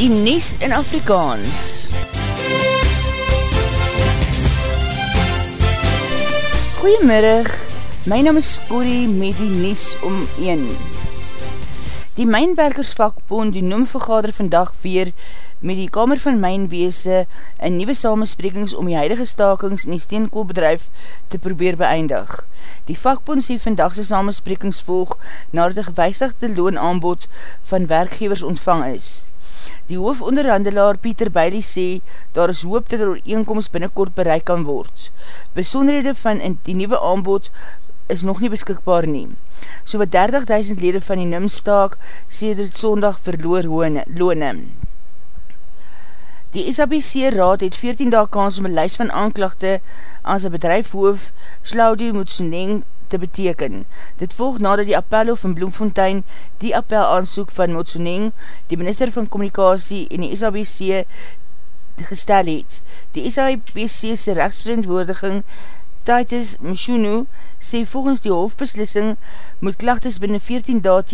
die Nes in Afrikaans. Goeiemiddag, my naam is Corrie met die Nes om 1. Die Mijnwerkersvakbond die noem vergader vandag weer met die Kamer van Mijnweese in nieuwe samensprekings om die huidige stakings in die steenkoolbedrijf te probeer beëindig. Die vakbond sê vandagse samensprekings volg nadat die gewijstigde loonaanbod van werkgevers ontvang is. Die hoofonderhandelaar Pieter Bailey sê, daar is hoop dat er ooreenkomst binnenkort bereik kan word. Besonderhede van die nieuwe aanbod is nog nie beskikbaar nie. So wat 30.000 lede van die NIM-staak sê dit sondag verloor loone. Die SABC Raad het 14 dag kans om een lijst van aanklachte aan sy bedrijfhoof Slaudi Moetsoneng te beteken. Dit volg nadat die appello van Bloemfontein die appel aansoek van Motsoneng, die minister van communicatie en die SABC gestel het. Die SABC'se rechtsverantwoordiging Titus Mshunu sê volgens die hofbeslissing moet klachtes binnen 14 daad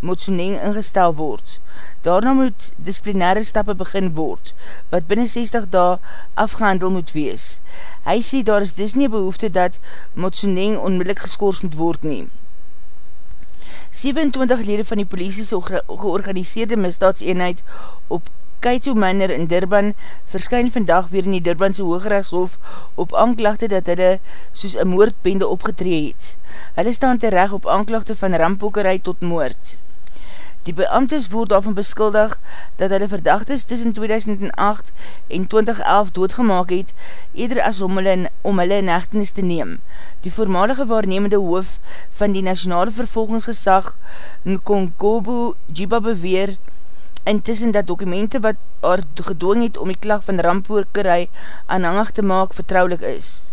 Motsoneng ingestel word. Daarna moet disciplinaire stappe begin word, wat binnen 60 dae afgehandel moet wees. Hy sê daar is dis nie behoefte dat Motsoneng onmiddellik geskoors moet word nie. 27 lede van die politie so georganiseerde misdaadseenheid op Kaito Manor in Durban verskyn vandag weer in die Durbanse Hoogrechtshof op aanklachte dat hulle soos een moordbende opgetree het. Hulle staan terecht op aanklachte van rampokerij tot moord. Die beamtes word daarvan beskuldig dat hulle verdachtes tussen 2008 en 2011 doodgemaak het, eerder as om hulle, om hulle in echtenis te neem. Die voormalige waarnemende hoof van die nationale vervolgingsgesag Nkonkobu Jiba beweer intussen dat dokumente wat haar gedoong het om die klag van rampoorkerij aanhangig te maak vertrouwlik is.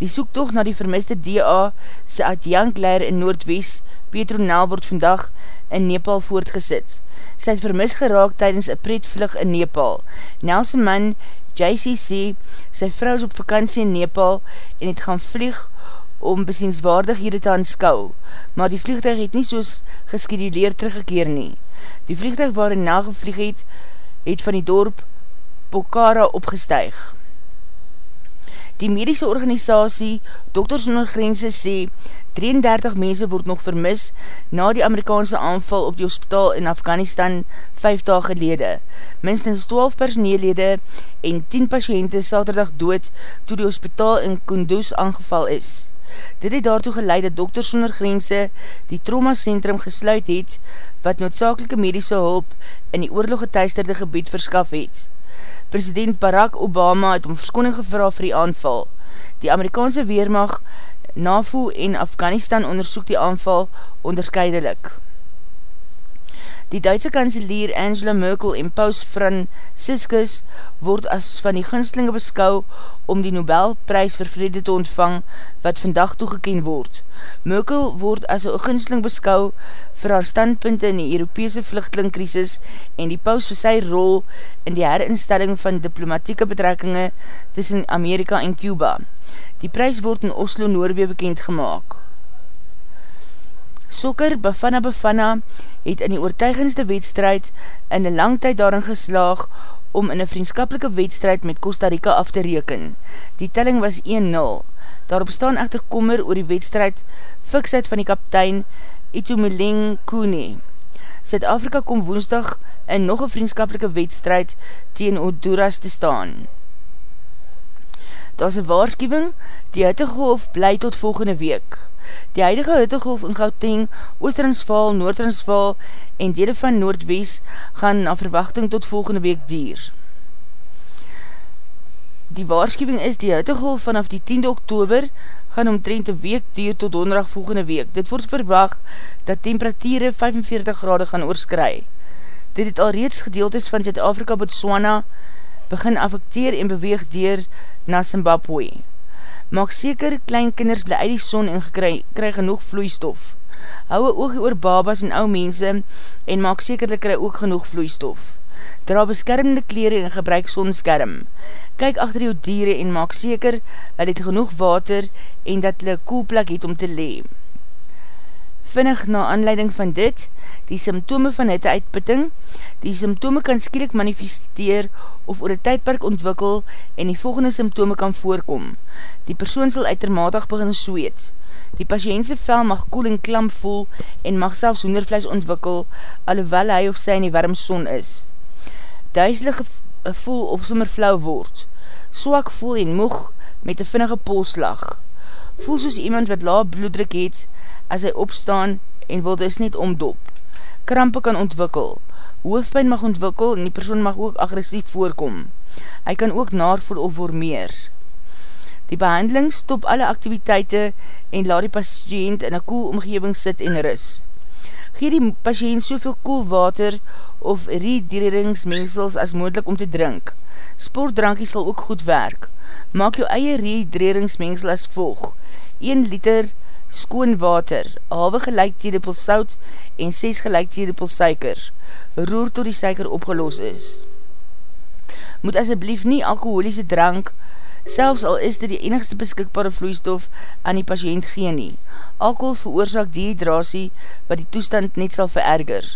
Die soektocht na die vermiste DA se adjankleier in Noordwest, Petro Nel, word vandag in Nepal voortgesit. Sy het vermis geraak tydens een pretvlug in Nepal. Nelson man, JCC, sy vrou is op vakantie in Nepal en het gaan vlieg om besienswaardig hier te aanskou, maar die vliegtuig het nie soos geskeduleerd teruggekeer nie. Die vliegtuig waarin Nel gevlieg het, het van die dorp Pokhara opgestuig. Die medische organisatie Dokters Onder Grense sê 33 mense word nog vermis na die Amerikaanse aanval op die hospitaal in Afghanistan 5 daag gelede. Minstens 12 personeellede en 10 patiënte saterdag dood toe die hospitaal in Kunduz aangeval is. Dit het daartoe geleid dat Dokters Sonder Grense die trauma centrum gesluit het wat noodzakelike medische hulp in die oorloggetuisterde gebied verskaf het. President Barack Obama het om verskoning gevra vir die aanval. Die Amerikaanse Weermacht NAVO en Afghanistan onderzoek die aanval onderscheidelik. Die Duitse kanselier Angela Merkel en Paus Franciscus word as van die ginslinge beskou om die Nobelprys vir vrede te ontvang wat vandag toegeken word. Merkel word as een ginsling beskou vir haar standpunte in die Europese vluchtelingkrisis en die paus vir sy rol in die herinstelling van diplomatieke betrekkinge tussen Amerika en Cuba. Die prijs word in Oslo, Noorwee bekend gemaakt. Sokker Bafana Bafana het in die oortuigendste wedstrijd in een lang tyd daarin geslaag om in een vriendskapelike wedstrijd met Costa Rica af te reken. Die telling was 1-0. Daarop staan echter kommer oor die wedstrijd fiksheid van die kaptein Itumeleng Kune. Zuid-Afrika kom woensdag in nog een vriendskapelike wedstrijd teen Honduras te staan daar is een waarschuwing, die hittegolf bly tot volgende week. Die huidige hittegolf in Gauteng, Oostransval, Noordransval en dele van Noordwest gaan na verwachting tot volgende week dier. Die waarschuwing is die hittegolf vanaf die 10de oktober gaan omtrent een week dier tot donderdag volgende week. Dit word verwacht dat temperatuur 45 grade gaan oorskry. Dit het al reeds gedeeltes van Zuid-Afrika, Botswana, begin affecteer en beweeg dier na Zimbabwe. Maak seker, klein kinders bly uit die son en gekry, kry genoeg vloeistof. Hou een oogie oor babas en ou mense en maak seker, dat kry ook genoeg vloeistof. Dra beskermende kleren en gebruik sonskerm. Kyk achter jou dieren en maak seker, dat het genoeg water en dat hulle koelplek het om te lee. Vinnig na aanleiding van dit, die symptome van hitte uitputting, die symptome kan skielik manifesteer of oor die tydperk ontwikkel en die volgende symptome kan voorkom. Die persoon sal uitermatig begin sweet. Die patiëntse vel mag koel en klam voel en mag selfs hoendervlees ontwikkel, alhoewel hy of sy in die warm son is. Duiselige voel of sommer flauw word. Swak voel en moeg met een vinnige polslag. Voel soos iemand wat laag bloeddruk het as hy opstaan en wil dus net omdop. Krampe kan ontwikkel. Hoofdpijn mag ontwikkel en die persoon mag ook agressief voorkom. Hy kan ook naarvoel of voor meer. Die behandeling stop alle activiteite en laat die patiënt in een koel omgeving sit en rus. Gee die patiënt soveel koel water of rehydreringsmengsels as moedlik om te drink. Sportdrankie sal ook goed werk. Maak jou eie rehydreringsmengsel as volg. 1 liter skoon water, halwe gelijktedepel sout en 6 gelijktedepel suiker. Roer tot die suiker opgelos is. Moet asjeblief nie alkoholiese drank, selfs al is dit die enigste beskikbare vloeistof aan die patiënt gee nie. Alkohol veroorzaak dehydrasie wat die toestand net sal vererger.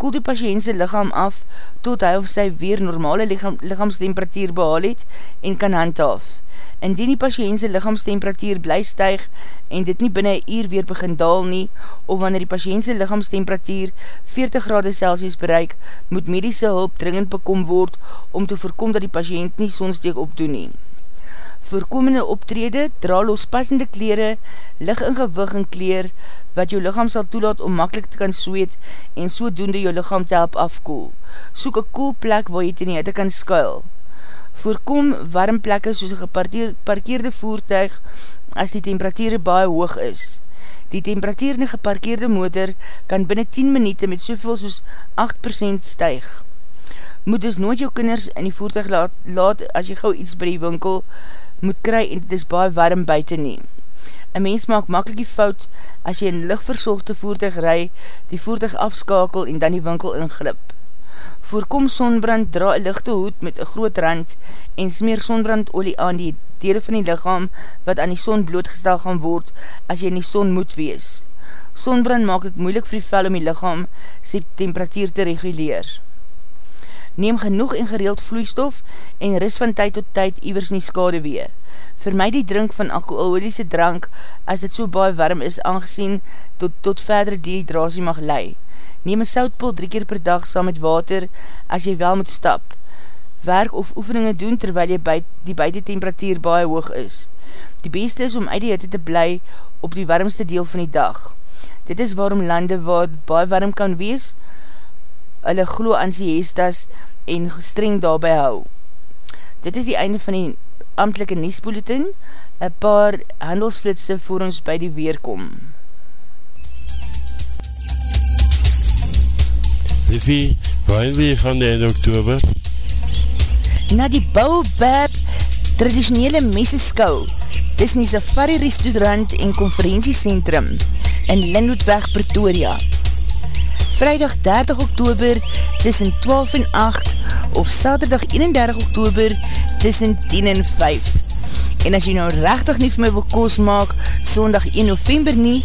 Koel die patiëntse lichaam af tot hy of sy weer normale lichaam, lichaamstemperatuur behaal het en kan handhaaf. Indien die patiëntse lichaamstemperatuur bly stuig en dit nie binnen een uur weer begin daal nie, of wanneer die patiëntse lichaamstemperatuur 40 grade Celsius bereik, moet medische hulp dringend bekom word om te voorkom dat die patiënt nie sonsteek opdoen nie. Voorkomende optrede, dra lospassende kleren, lig in gewig en kleer, wat jou lichaam sal toelaat om makkelijk te kan sweet en sodoende jou lichaam te help afkoel. Soek een koel plek waar jy ten hitte kan skuil voorkom warm plekke soos een geparkeerde voertuig as die temperatuur baie hoog is. Die temperatuur in geparkeerde motor kan binnen 10 minuute met soveel soos 8% stuig. Moet dus nooit jou kinders in die voertuig laat, laat as jy gauw iets by die winkel moet kry en dit is baie warm buiten nie. Een mens maak makkelijk die fout as jy in lichtversorgde voertuig ry, die voertuig afskakel en dan die winkel inglip. Voorkom sonbrand, dra een lichte hoed met een groot rand en smeer sonbrandolie aan die dele van die lichaam wat aan die son blootgestel gaan word as jy in die son moet wees. Sonbrand maak het moeilik vir die vel om die lichaam sy temperatuur te reguleer. Neem genoeg en gereeld vloeistof en ris van tyd tot tyd iwers nie skade wee. Vermy die drink van alkoholiese drank as dit so baie warm is aangezien tot, tot verdere dehydrasie mag lei. Neem een soutpul drie keer per dag saam met water as jy wel moet stap. Werk of oefeninge doen terwyl jy buit, die buitentemperatuur baie hoog is. Die beste is om uit die hitte te bly op die warmste deel van die dag. Dit is waarom lande waar baie warm kan wees, hulle glo aan siestas en streng daarby hou. Dit is die einde van die amtelike Niesbulletin, een paar handelsflitse voor ons by die weerkom. Liffie, waar wil jy van die einde oktober? Na die Baobab traditionele meseskou dis in die Safari Restaurant en Conferentiecentrum in Lindhoedweg, Pretoria. Vrijdag 30 oktober tussen 12 en 8 of Saterdag 31 oktober tussen 10 en 5. En as jy nou rechtig nie vir my wil koos maak, sondag 1 november nie,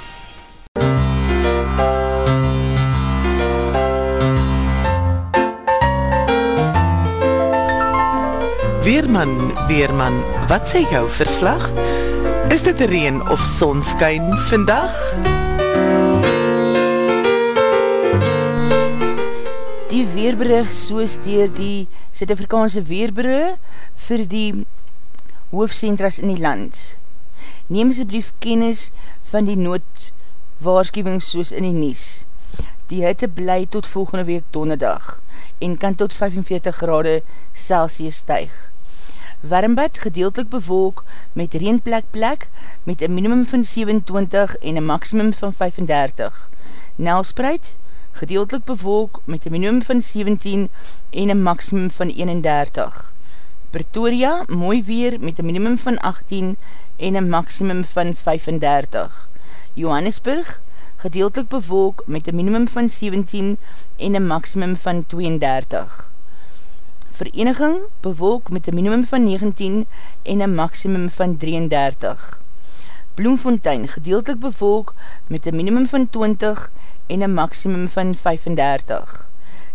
Weerman, Weerman, wat sê jou verslag? Is dit reen of sonskyn vandag? Die weerbrug soos dier die Zuid-Afrikaanse weerbrug vir die hoofdcentras in die land. Neem asblief kennis van die noodwaarschuwing soos in die nies. Die hitte bly tot volgende week donderdag en kan tot 45 grade Celsius stuig. Warmbad gedeeltelik bewolk met reenplek plek met een minimum van 27 en een maximum van 35. Nelspreid gedeeltelik bewolk met een minimum van 17 en een maximum van 31. Pretoria mooi weer met een minimum van 18 en een maximum van 35. Johannesburg gedeeltelik bewolk met een minimum van 17 en een maximum van 32 vereniging bewolk met een minimum van 19 en een maximum van 33. Bloemfontein gedeeltelik bewolk met een minimum van 20 en een maximum van 35.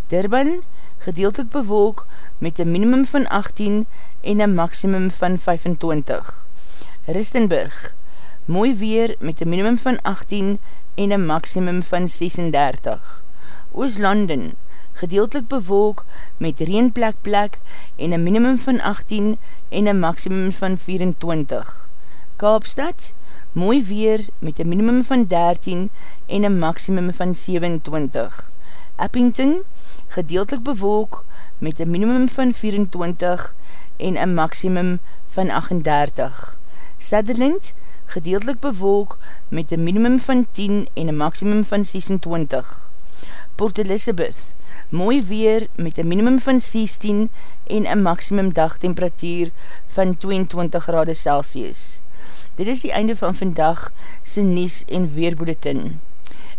Durban gedeeltelik bewolk met een minimum van 18 en een maximum van 25. Ristenburg mooi weer met een minimum van 18 en een maximum van 36. Ooslanden gedeeltelik bewolk met reenplek plek en een minimum van 18 en een maximum van 24. Kaapstad, mooi weer met een minimum van 13 en een maximum van 27. Eppington, gedeeltelik bewolk met een minimum van 24 en een maximum van 38. Sutherland, gedeeltelik bewolk met een minimum van 10 en een maximum van 26. Port Elizabeth, mooi weer met een minimum van 16 en een maximum dagtemperatuur van 22 grade Celsius. Dit is die einde van vandag sy Nies en Weerbulletin.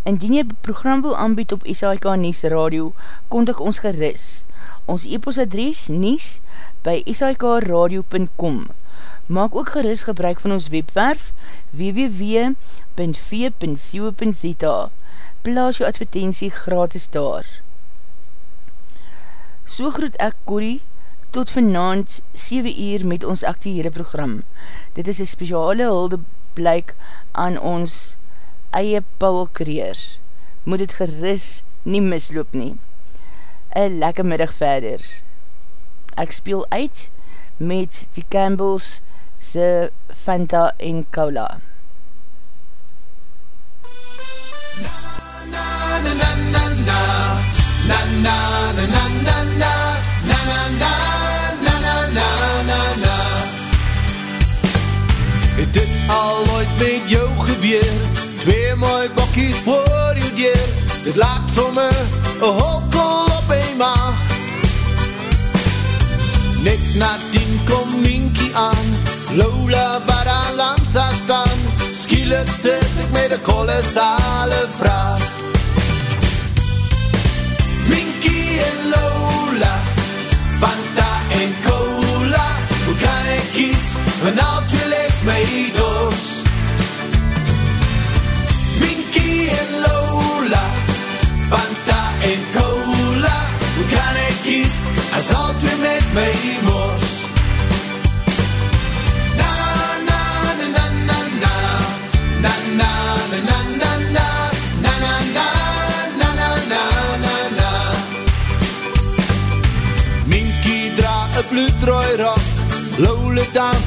Indien jy program wil aanbied op SAIK Nies Radio, kontak ons geris. Ons e-postadres Nies by sikradio.com Maak ook geris gebruik van ons webwerf www.v.co.za Plaas jou advertentie gratis daar. So groet ek Corrie tot vanavond 7 uur met ons actiehede program. Dit is een speciale hulde blyk aan ons eie Paul Kreer. Moet het geris nie misloop nie. Een lekker middag verder. Ek speel uit met die Campbells se Fanta en Cola. Dit laat somme een holkol op een maag. Net na tien kom Minkie aan Lola waar daar langs haar staan. Skielik sit ek met een kolossale vraag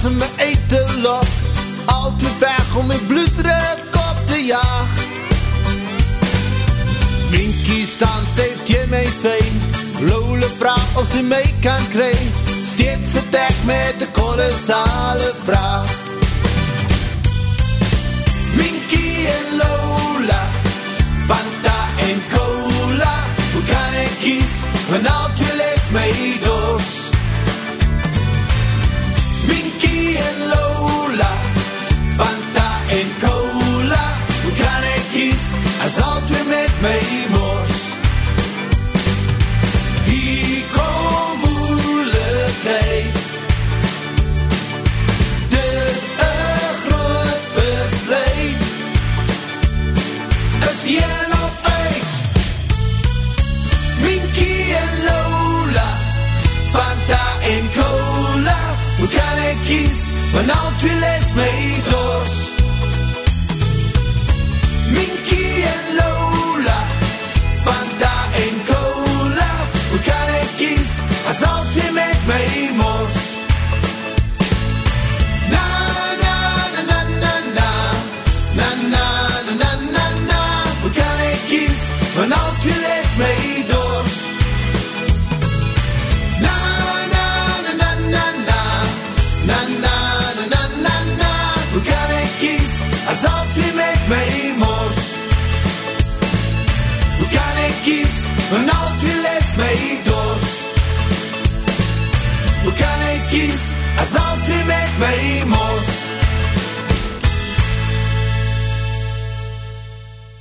ze me eten los. Al te weg om mijn bloeddruk op te jagen. Minky staan steeft hiermee zijn. Lola vraagt of ze mee kan krijgen. Steeds het dek met de kolossale vraag. Minky en Lola, Fanta en Cola. Hoe kan ik kies? Mijn oud wil eens meedoen. Fanta en cola. We gaan kies, as altyd met my